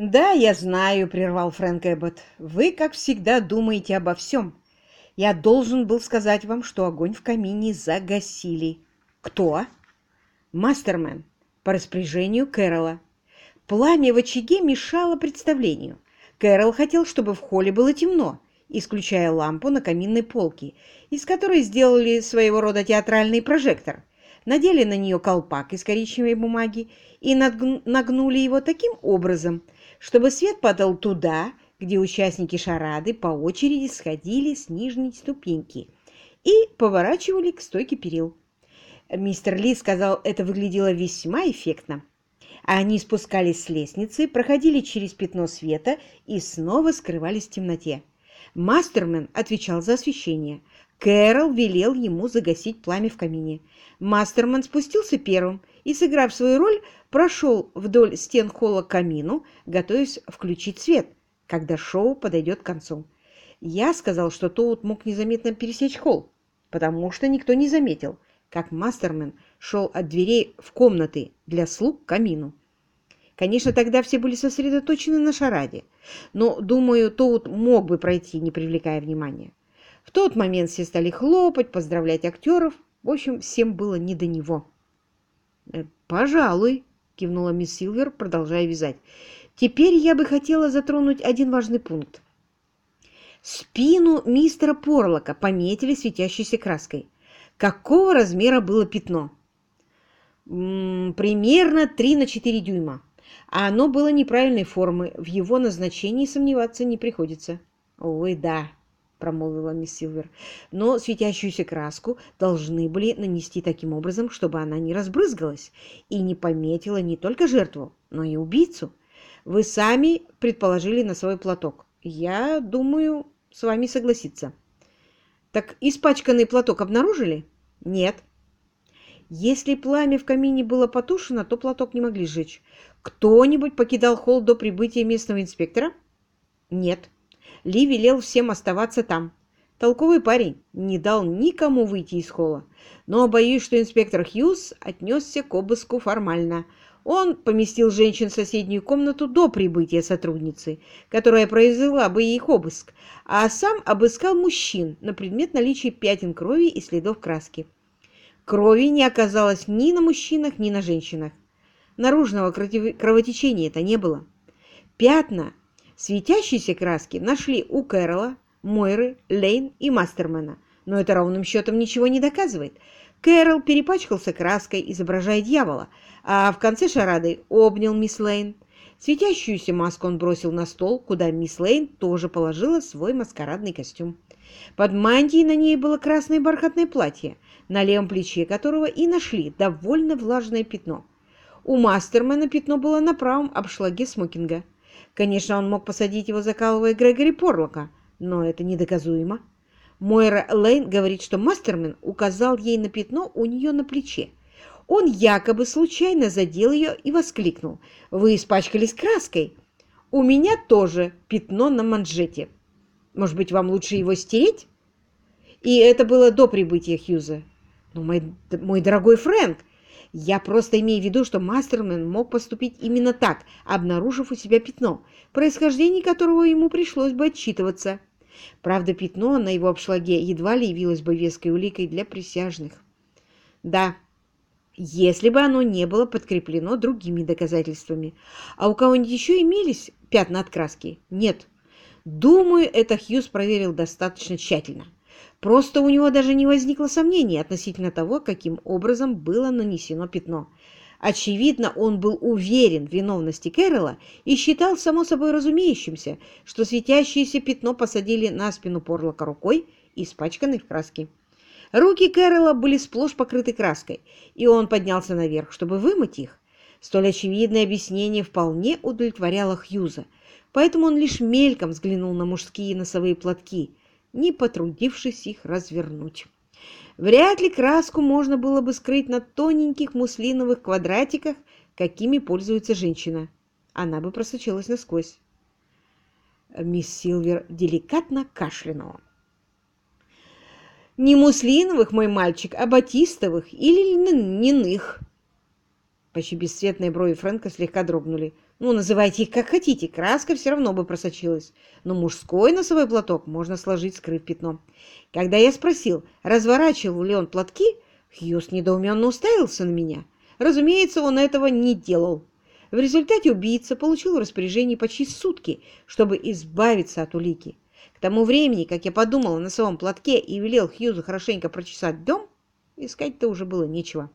«Да, я знаю», — прервал Фрэнк Эббот. «Вы, как всегда, думаете обо всем. Я должен был сказать вам, что огонь в камине загасили». «Кто?» «Мастермен, по распоряжению Кэрола. Пламя в очаге мешало представлению. Кэрол хотел, чтобы в холле было темно, исключая лампу на каминной полке, из которой сделали своего рода театральный прожектор. Надели на нее колпак из коричневой бумаги и нагнули его таким образом, чтобы свет падал туда, где участники шарады по очереди сходили с нижней ступеньки и поворачивали к стойке перил. Мистер Ли сказал, это выглядело весьма эффектно. Они спускались с лестницы, проходили через пятно света и снова скрывались в темноте. Мастермен отвечал за освещение. Кэрол велел ему загасить пламя в камине. Мастерман спустился первым и, сыграв свою роль, прошел вдоль стен холла к камину, готовясь включить свет, когда шоу подойдет к концу. Я сказал, что Тоут мог незаметно пересечь холл, потому что никто не заметил, как Мастермен шел от дверей в комнаты для слуг к камину. Конечно, тогда все были сосредоточены на шараде, но, думаю, Тоут мог бы пройти, не привлекая внимания. В тот момент все стали хлопать, поздравлять актеров. В общем, всем было не до него. «Э, «Пожалуй», — кивнула мисс Силвер, продолжая вязать. «Теперь я бы хотела затронуть один важный пункт. Спину мистера Порлока пометили светящейся краской. Какого размера было пятно? Примерно 3 на 4 дюйма. А оно было неправильной формы. В его назначении сомневаться не приходится. Ой, да, промолвила мисс Силвер. «Но светящуюся краску должны были нанести таким образом, чтобы она не разбрызгалась и не пометила не только жертву, но и убийцу. Вы сами предположили на свой платок. Я думаю, с вами согласиться». «Так испачканный платок обнаружили?» «Нет». Если пламя в камине было потушено, то платок не могли сжечь. Кто-нибудь покидал холл до прибытия местного инспектора? Нет. Ли велел всем оставаться там. Толковый парень не дал никому выйти из холла. Но боюсь, что инспектор Хьюз отнесся к обыску формально. Он поместил женщин в соседнюю комнату до прибытия сотрудницы, которая произвела бы их обыск, а сам обыскал мужчин на предмет наличия пятен крови и следов краски. Крови не оказалось ни на мужчинах, ни на женщинах. Наружного кровотечения-то не было. Пятна Светящиеся краски нашли у Кэрола, Мойры, Лейн и Мастермена, но это ровным счетом ничего не доказывает. Кэрол перепачкался краской, изображая дьявола, а в конце шарады обнял мисс Лейн. Светящуюся маску он бросил на стол, куда мисс Лейн тоже положила свой маскарадный костюм. Под мантией на ней было красное бархатное платье, на левом плече которого и нашли довольно влажное пятно. У Мастермена пятно было на правом обшлаге смокинга. Конечно, он мог посадить его, закалывая Грегори Порлока, но это недоказуемо. Мойра Лейн говорит, что Мастермен указал ей на пятно у нее на плече. Он якобы случайно задел ее и воскликнул. «Вы испачкались краской!» «У меня тоже пятно на манжете. Может быть, вам лучше его стереть?» И это было до прибытия Хьюза. «Но мой, мой дорогой Фрэнк, я просто имею в виду, что Мастермен мог поступить именно так, обнаружив у себя пятно, происхождение которого ему пришлось бы отчитываться. Правда, пятно на его обшлаге едва ли явилось бы веской уликой для присяжных. Да, если бы оно не было подкреплено другими доказательствами. А у кого-нибудь еще имелись пятна от краски? Нет. Думаю, это Хьюз проверил достаточно тщательно. Просто у него даже не возникло сомнений относительно того, каким образом было нанесено пятно. Очевидно, он был уверен в виновности Кэрола и считал само собой разумеющимся, что светящееся пятно посадили на спину Порлока рукой, испачканной в краске. Руки Кэрола были сплошь покрыты краской, и он поднялся наверх, чтобы вымыть их. Столь очевидное объяснение вполне удовлетворяло Хьюза, поэтому он лишь мельком взглянул на мужские носовые платки, не потрудившись их развернуть. Вряд ли краску можно было бы скрыть на тоненьких муслиновых квадратиках, какими пользуется женщина. Она бы просочилась насквозь. Мисс Силвер деликатно кашлянула. «Не муслиновых, мой мальчик, а батистовых или льняных». Почти бесцветные брови Фрэнка слегка дрогнули. Ну, называйте их как хотите, краска все равно бы просочилась. Но мужской носовой платок можно сложить, скрыв пятно. Когда я спросил, разворачивал ли он платки, Хьюз недоуменно уставился на меня. Разумеется, он этого не делал. В результате убийца получил распоряжение почти сутки, чтобы избавиться от улики. К тому времени, как я подумал о носовом платке и велел Хьюзу хорошенько прочесать дом, искать-то уже было нечего.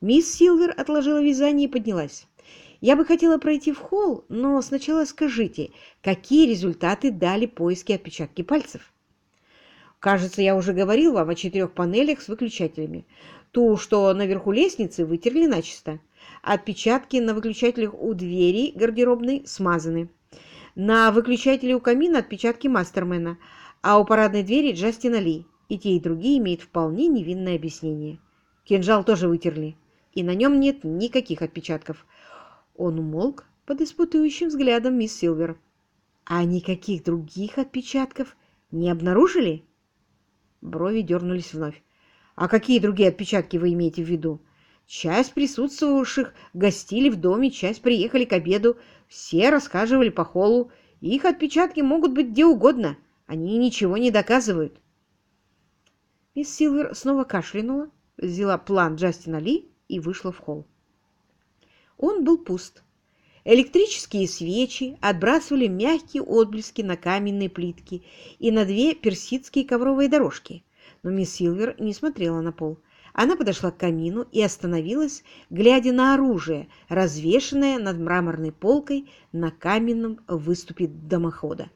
Мисс Силвер отложила вязание и поднялась. Я бы хотела пройти в холл, но сначала скажите, какие результаты дали поиски отпечатки пальцев? Кажется, я уже говорил вам о четырех панелях с выключателями. Ту, что наверху лестницы, вытерли начисто. Отпечатки на выключателях у двери гардеробной смазаны. На выключателе у камина отпечатки Мастермена, а у парадной двери Джастина Ли. И те, и другие имеют вполне невинное объяснение. Кинжал тоже вытерли, и на нем нет никаких отпечатков. Он умолк под испытующим взглядом мисс Силвер. «А никаких других отпечатков не обнаружили?» Брови дернулись вновь. «А какие другие отпечатки вы имеете в виду?» Часть присутствовавших гостили в доме, часть приехали к обеду. Все рассказывали по холлу. Их отпечатки могут быть где угодно. Они ничего не доказывают. Мисс Силвер снова кашлянула, взяла план Джастина Ли и вышла в холл. Он был пуст. Электрические свечи отбрасывали мягкие отблески на каменные плитки и на две персидские ковровые дорожки. Но мисс Силвер не смотрела на пол. Она подошла к камину и остановилась, глядя на оружие, развешенное над мраморной полкой на каменном выступе дымохода.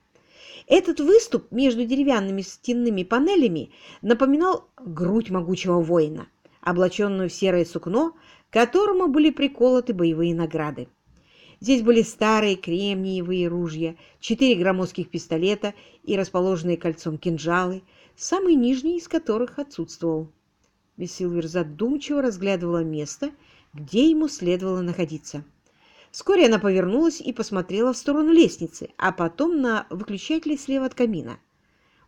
Этот выступ между деревянными стенными панелями напоминал грудь могучего воина, облаченную в серое сукно которому были приколоты боевые награды. Здесь были старые кремниевые ружья, четыре громоздких пистолета и расположенные кольцом кинжалы, самый нижний из которых отсутствовал. Мисс Силвер задумчиво разглядывала место, где ему следовало находиться. Вскоре она повернулась и посмотрела в сторону лестницы, а потом на выключатели слева от камина.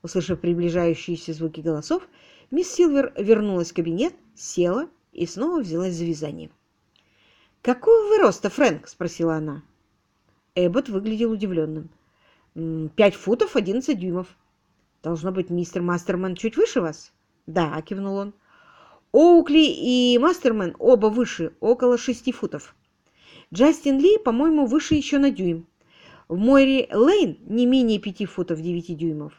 Услышав приближающиеся звуки голосов, мисс Силвер вернулась в кабинет, села и снова взялась за вязание. «Какого вы роста, Фрэнк?» – спросила она. Эббот выглядел удивленным. «Пять футов одиннадцать дюймов». «Должно быть, мистер Мастерман чуть выше вас?» «Да», – кивнул он. «Оукли и Мастерман оба выше, около шести футов. Джастин Ли, по-моему, выше еще на дюйм. В Мойре Лейн не менее пяти футов девяти дюймов.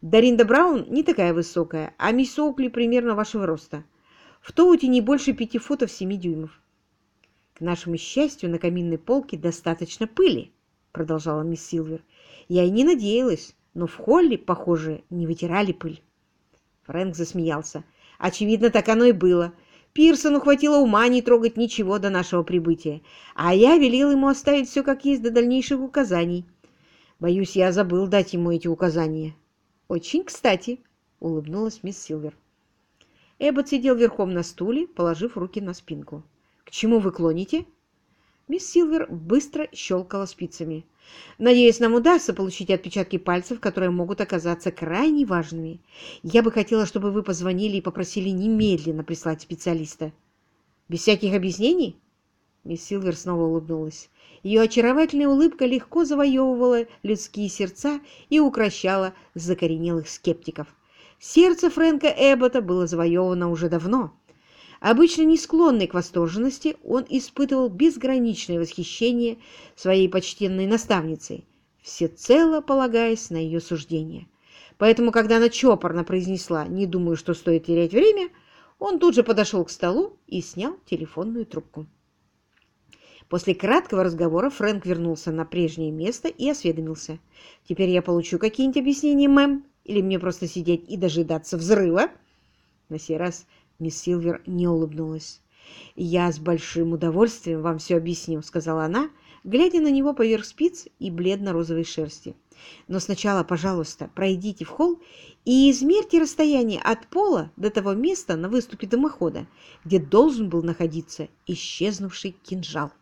Даринда Браун не такая высокая, а мисс Оукли примерно вашего роста. В Тоуте не больше пяти футов семи дюймов. К нашему счастью, на каминной полке достаточно пыли, продолжала мисс Силвер. Я и не надеялась, но в холле, похоже, не вытирали пыль. Фрэнк засмеялся. Очевидно, так оно и было. Пирсону хватило ума не трогать ничего до нашего прибытия, а я велел ему оставить все как есть до дальнейших указаний. Боюсь, я забыл дать ему эти указания. Очень кстати, улыбнулась мисс Силвер. Эббот сидел верхом на стуле, положив руки на спинку. «К чему вы клоните?» Мисс Силвер быстро щелкала спицами. «Надеюсь, нам удастся получить отпечатки пальцев, которые могут оказаться крайне важными. Я бы хотела, чтобы вы позвонили и попросили немедленно прислать специалиста». «Без всяких объяснений?» Мисс Силвер снова улыбнулась. Ее очаровательная улыбка легко завоевывала людские сердца и укращала закоренелых скептиков. Сердце Фрэнка Эббота было завоевано уже давно. Обычно не склонный к восторженности, он испытывал безграничное восхищение своей почтенной наставницей, всецело полагаясь на ее суждение. Поэтому, когда она чопорно произнесла «не думаю, что стоит терять время», он тут же подошел к столу и снял телефонную трубку. После краткого разговора Фрэнк вернулся на прежнее место и осведомился. «Теперь я получу какие-нибудь объяснения, мэм?» Или мне просто сидеть и дожидаться взрыва?» На сей раз мисс Силвер не улыбнулась. «Я с большим удовольствием вам все объясню», — сказала она, глядя на него поверх спиц и бледно-розовой шерсти. «Но сначала, пожалуйста, пройдите в холл и измерьте расстояние от пола до того места на выступе дымохода, где должен был находиться исчезнувший кинжал».